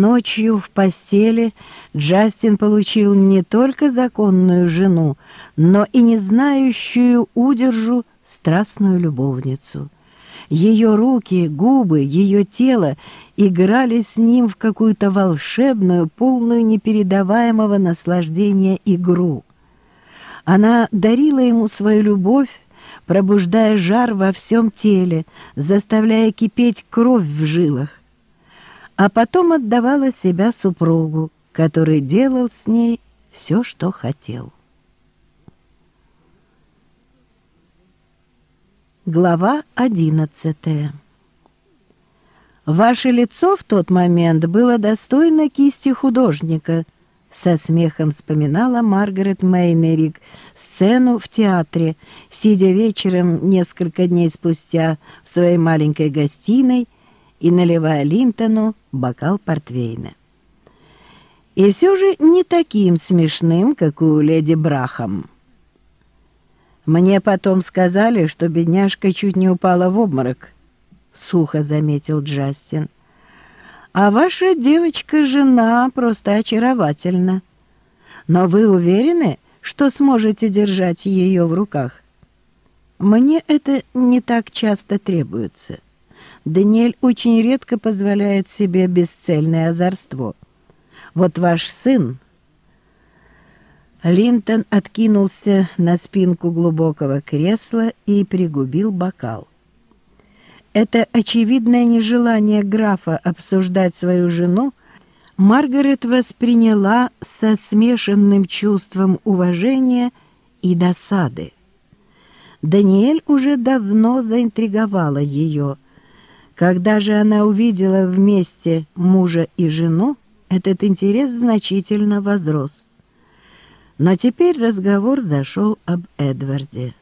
Ночью в постели Джастин получил не только законную жену, но и не знающую удержу страстную любовницу. Ее руки, губы, ее тело играли с ним в какую-то волшебную, полную непередаваемого наслаждения игру. Она дарила ему свою любовь, пробуждая жар во всем теле, заставляя кипеть кровь в жилах а потом отдавала себя супругу, который делал с ней все, что хотел. Глава одиннадцатая «Ваше лицо в тот момент было достойно кисти художника», со смехом вспоминала Маргарет Мейнерик сцену в театре, сидя вечером несколько дней спустя в своей маленькой гостиной и наливая Линтону бокал портвейна. И все же не таким смешным, как у леди Брахам. «Мне потом сказали, что бедняжка чуть не упала в обморок», — сухо заметил Джастин. «А ваша девочка-жена просто очаровательна. Но вы уверены, что сможете держать ее в руках? Мне это не так часто требуется». Даниэль очень редко позволяет себе бесцельное озорство. Вот ваш сын...» Линтон откинулся на спинку глубокого кресла и пригубил бокал. Это очевидное нежелание графа обсуждать свою жену Маргарет восприняла со смешанным чувством уважения и досады. Даниэль уже давно заинтриговала ее, когда же она увидела вместе мужа и жену, этот интерес значительно возрос. Но теперь разговор зашел об Эдварде.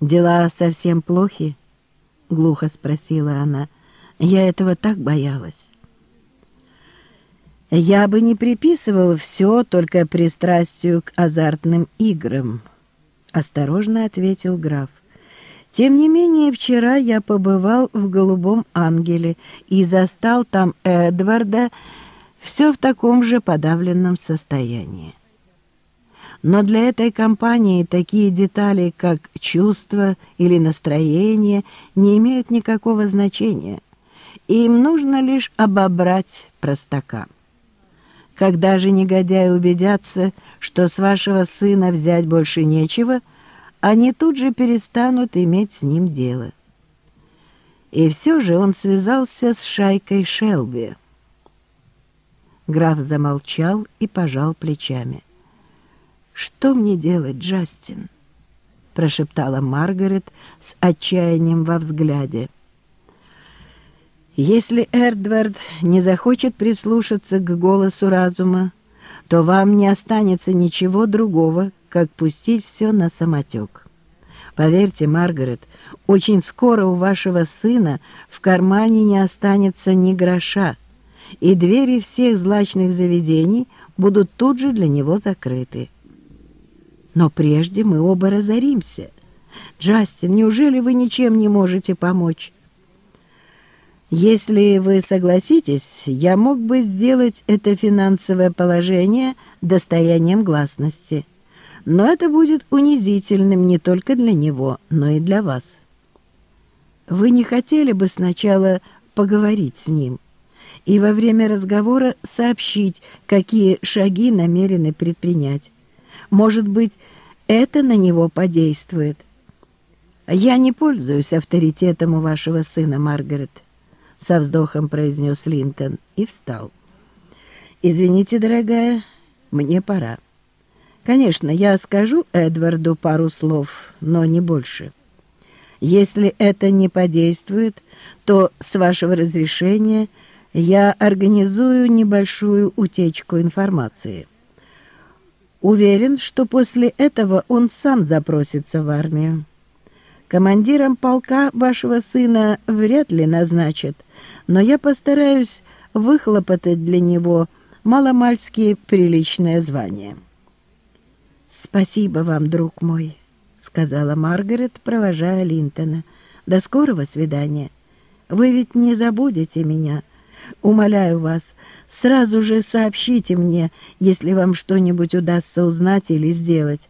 «Дела совсем плохи?» — глухо спросила она. «Я этого так боялась». «Я бы не приписывал все только пристрастию к азартным играм», — осторожно ответил граф. Тем не менее, вчера я побывал в «Голубом ангеле» и застал там Эдварда все в таком же подавленном состоянии. Но для этой компании такие детали, как чувство или настроение, не имеют никакого значения. Им нужно лишь обобрать простака. Когда же негодяи убедятся, что с вашего сына взять больше нечего – они тут же перестанут иметь с ним дело. И все же он связался с шайкой Шелби. Граф замолчал и пожал плечами. «Что мне делать, Джастин?» — прошептала Маргарет с отчаянием во взгляде. «Если Эрдвард не захочет прислушаться к голосу разума, то вам не останется ничего другого, как пустить все на самотек. Поверьте, Маргарет, очень скоро у вашего сына в кармане не останется ни гроша, и двери всех злачных заведений будут тут же для него закрыты. Но прежде мы оба разоримся. Джастин, неужели вы ничем не можете помочь? Если вы согласитесь, я мог бы сделать это финансовое положение достоянием гласности но это будет унизительным не только для него, но и для вас. Вы не хотели бы сначала поговорить с ним и во время разговора сообщить, какие шаги намерены предпринять. Может быть, это на него подействует. «Я не пользуюсь авторитетом у вашего сына, Маргарет», — со вздохом произнес Линтон и встал. «Извините, дорогая, мне пора». Конечно, я скажу Эдварду пару слов, но не больше. Если это не подействует, то, с вашего разрешения, я организую небольшую утечку информации. Уверен, что после этого он сам запросится в армию. Командиром полка вашего сына вряд ли назначат, но я постараюсь выхлопотать для него маломальски приличное звание». «Спасибо вам, друг мой», — сказала Маргарет, провожая Линтона. «До скорого свидания. Вы ведь не забудете меня. Умоляю вас, Сразу же сообщите мне, если вам что-нибудь удастся узнать или сделать.